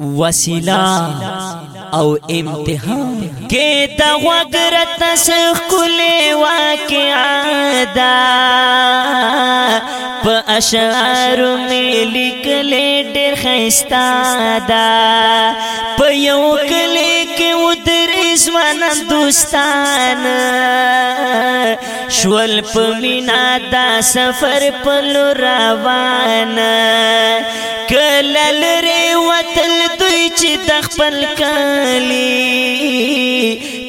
وسیلا او امتحان کې د وګرت شکل واقعادا په اشعار مې لیکلې ډېر خستا دا په یو کلی کې ودرې ځوان دوستان شول په مینا دا سفر په روان کلل چې د خپل کلی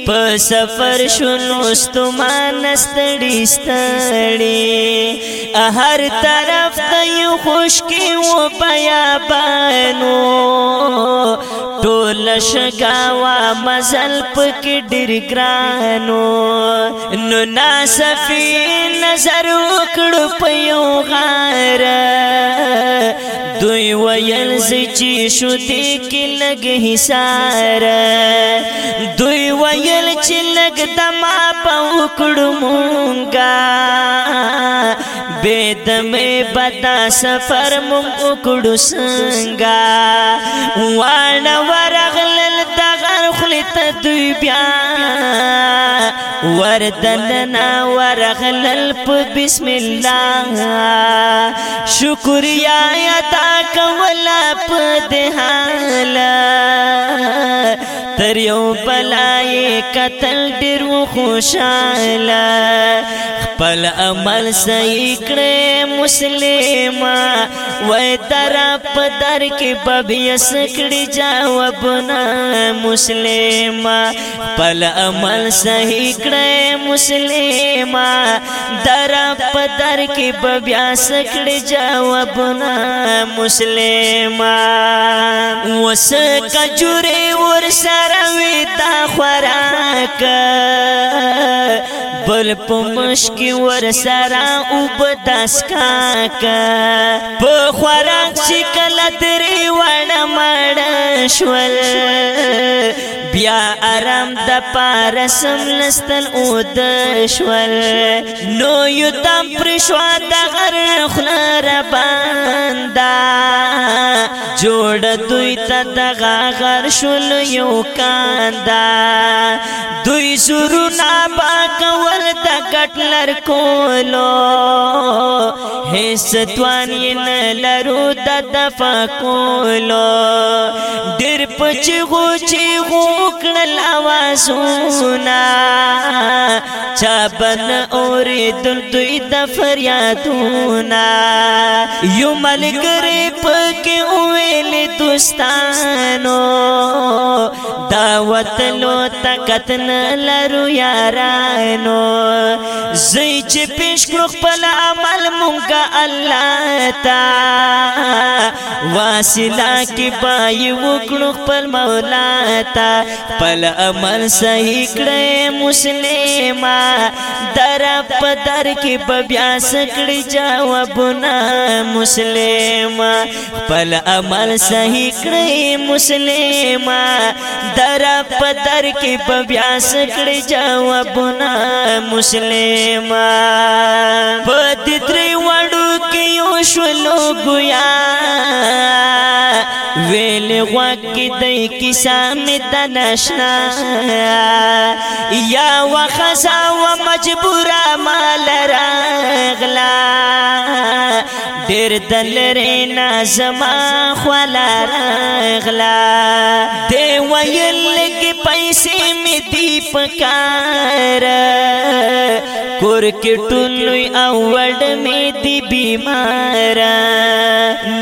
په سفر شنو ستمان ستړي ستړي هر طرف ته یو خوشکی و بیا بانو ټول شګاوا مزل پکې ډیر ګرانو نو ناسفي نظر وکړ په یو غار دوی ویل چې شو دې کې لګ حسار دوی ویل چې لګ دما پاو کړمونګا بيد مې پتا سفر مون وکړو څنګه وانه ورغلل دغه خلت دوی بیا وردننا ورغلل په بسم الله شکریا ادا کول په دهاله تر یو بلای قتل ډیرو خوشاله خپل عمل صحیح کړې مسلمان وای تر په در کې ببي سکړي جواب نه مسلمان خپل عمل صحیح سکړې مسلمان در په در کې بیا سکړې جوابونه مسلمان وس کجوري ور سره وې تا خوراک بل پمش کی ور سرا وب داس کا کا په خوراک چې کله درې وړ مړ شول بیا آرام د پارسم لستن او د شول نو یو تم پر شو د غر خلر بندا جوړ دوی ته د غر شول یو کاندا دوی سرو نا پاک ول مال تا گٹلر کولو حیث توانی نلرو دا دفا کولو دیر پچی غو چی غو کړل اوازونه دل دوی د فریادونه یو ملک ری دوستانو دعوت لو طاقت نه لرو یارانو زئی چې پیش کړو نو یاروچ پش پلا مل مسلا کی خپل مولا تا پل امر سہی کڑ در درا در کی ببیا سکڑی جاؤ ابونا مسلم پل امر سہی کڑ در درا در کی ببیا سکڑی جاؤ مسلمان په مسلم تری وڑ واقعو شلو گویا ویل واقع دای کیسه می د نشنا یا وخزا و مجبور مال راغلا ډیر دل رینا زما خلا راغلا دی ویل کی پیسې می دی پکار کور کې ټول او وړ می دی بیمارا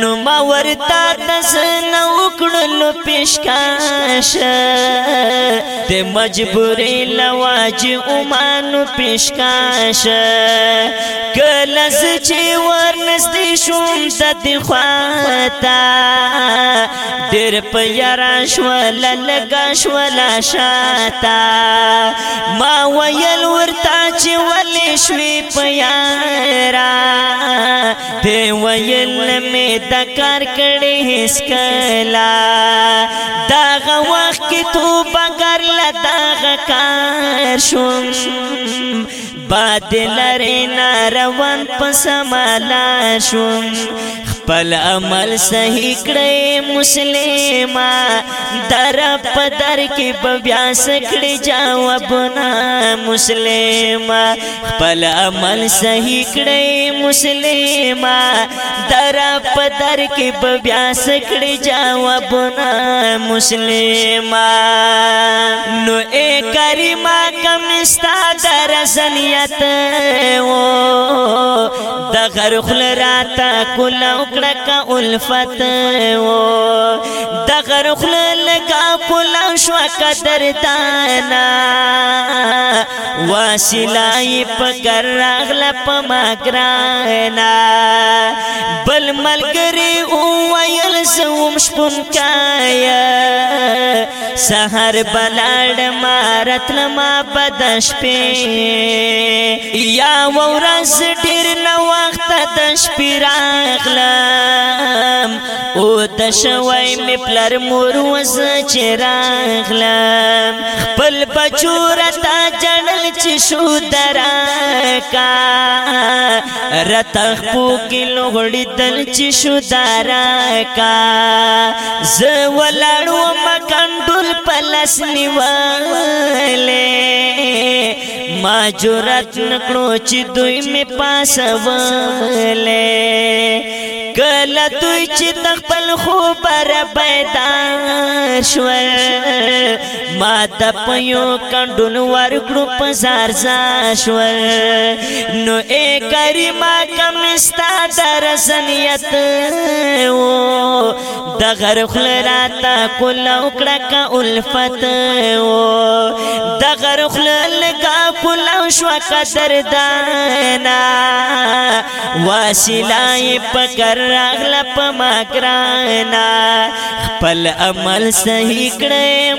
نو ما ورتا تس نو کړل پیشکاشا ته مجبورې لواج عمان پیشکاشا کلس چې ورنستې شوم ست خواتا ډېر په یارا شول لګا شول شاتا ما ویل ورتا چې ول شوی پیارا دی ویل می دکار کڑی حس کلا داغ وقت کی تو بگر لداغ کار شم باد لرنا روان پسمالا شم خپل عمل صحیح کړې مسلمه در په در کې بیا سکړې جواب نه مسلمه خپل عمل صحیح کړې مسلمه در په در کې بیا سکړې جواب نه مسلمه نو اے کریمه کمستا در زنیت و د غرخل راته کولو کا الفت وہ غر خلا لگا پلا شو قدر دانا واسلائی پکر راغلا پما گرانا بل ملگری او ویل زوم شپون کایا سحر بلاړ مارت لما بدش پی یا ورس ډیر نو وخت د شپې راغلم او د شوي می پلا پر مور وس چراغلم خپل بچورتا جړل چې شو درا کا رتخ پو کې لغړی دل چې شو درا کا ز ولړو مکندل پلس نیواله ما جرأت نکړو چې دوی می پاسولې کله دوی چې د خپل خوب را پیدا شول ما د پيو کډون ور ګروپ زار شول نو اے کریما کم ستا در سنیت و د غر خلراتا کول او کړه کا الفت و د غر خلل کا قدر دانا پکر پکڑ راگ مکرانا پل عمل سہی کڑے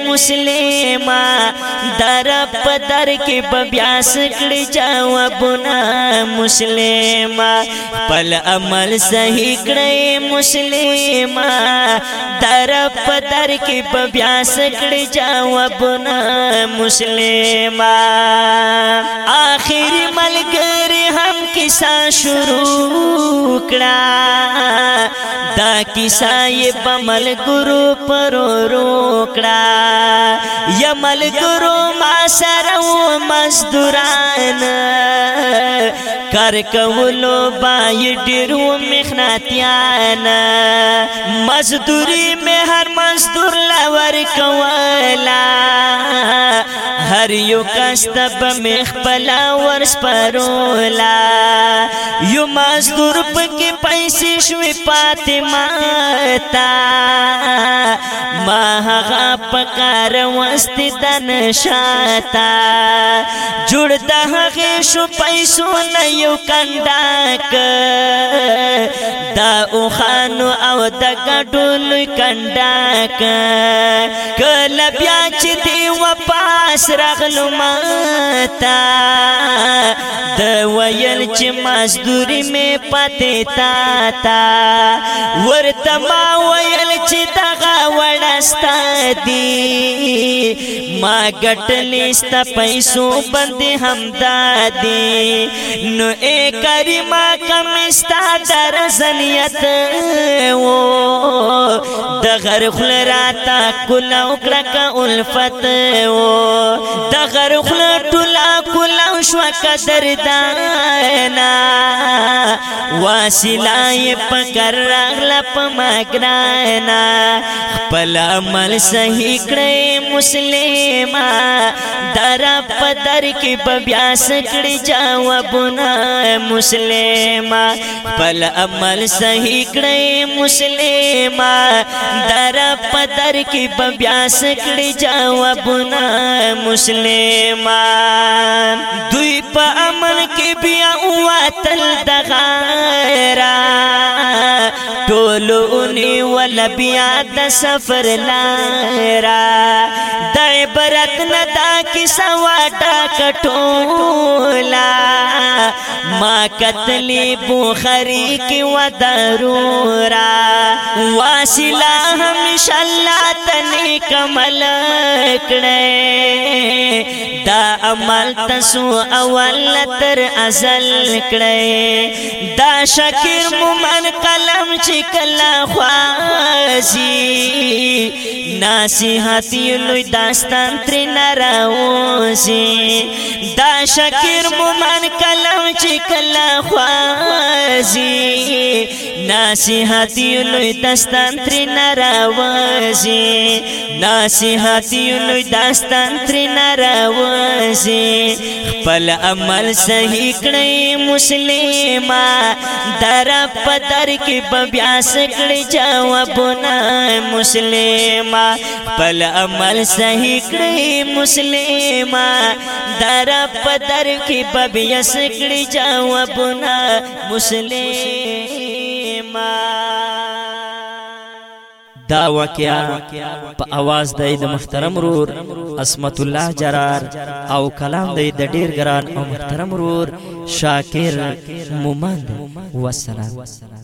در درپ تر کی پبسکڑی جاؤں ابو نا مسلماں پل عمل سہی کڑے مسلماں در تر کی پبسکڑی جاؤں ابنا مسلم آخر مل کر ہم کسا شروع پمل گرو پر یمل گرو ماس و مزدوران کولو بای ڈیرو مخناتیان مزدوری میں ہر مزدور لور کولا ہر یو کستب میں خپل ور سپرولا یو مستور پکې پیسې شوې فاطمه تا ما هغه پکار واست تن شاتا جوړ د هغه شو پیسو نه یو کنداک دا او خانو او د ګډول کنداک کله بیا چې دی و پاس رغلو ماتا د ویل چې مزدوري مې پته تا تا ورته ما ویل چې دغه وړستا دی ما ګټلې ست پیسو باندې هم دادي نو اے کریمه کم ستا در زنیت و د غر خل راتا کلا وکړه الفت و د غر خل ټولا کلا قدر دانا واش پکر پکڑ رپ مگر نا پل امل سہی کڑے در اپ در کی بباسکڑی جاؤں جاو ابنا مسلے پلا مل امل سہی کڑے در اپ در کی ببیاسکڑی جاؤ جاو ابنا مسلے دوی په امن کې بیا واتل د غیرا ټولونی ول بیا د سفر لارا د عبرت ندا کی سوا ټا کټول ما قتل بخاری کی و درورا واسلہ ہمیشہ اللہ تنی کمل کڑے دا عمل تسو اول تر ازل کڑے دا شکر مومن قلم چکلا خوازی نصیحتی لوی داستان تر نراوسی دا شکر مومن کلم چې کلا خوازی نصیحتی لوی داستان تر نراوسی نصیحتی لوی داستان تر نراوسی خپل عمل صحیح کړی مسلمان در په در کې بیا سکړی جواب نه مسلمان مسلمه خپل عمل صحیح کړی مسلمه در په در کې ببیس کړی جوابنا مسلمه دا واقعیا په आवाज د محترم رور اسمت الله جرار او کلام د ډیر ګران او محترم رور شاکر مومند وسلام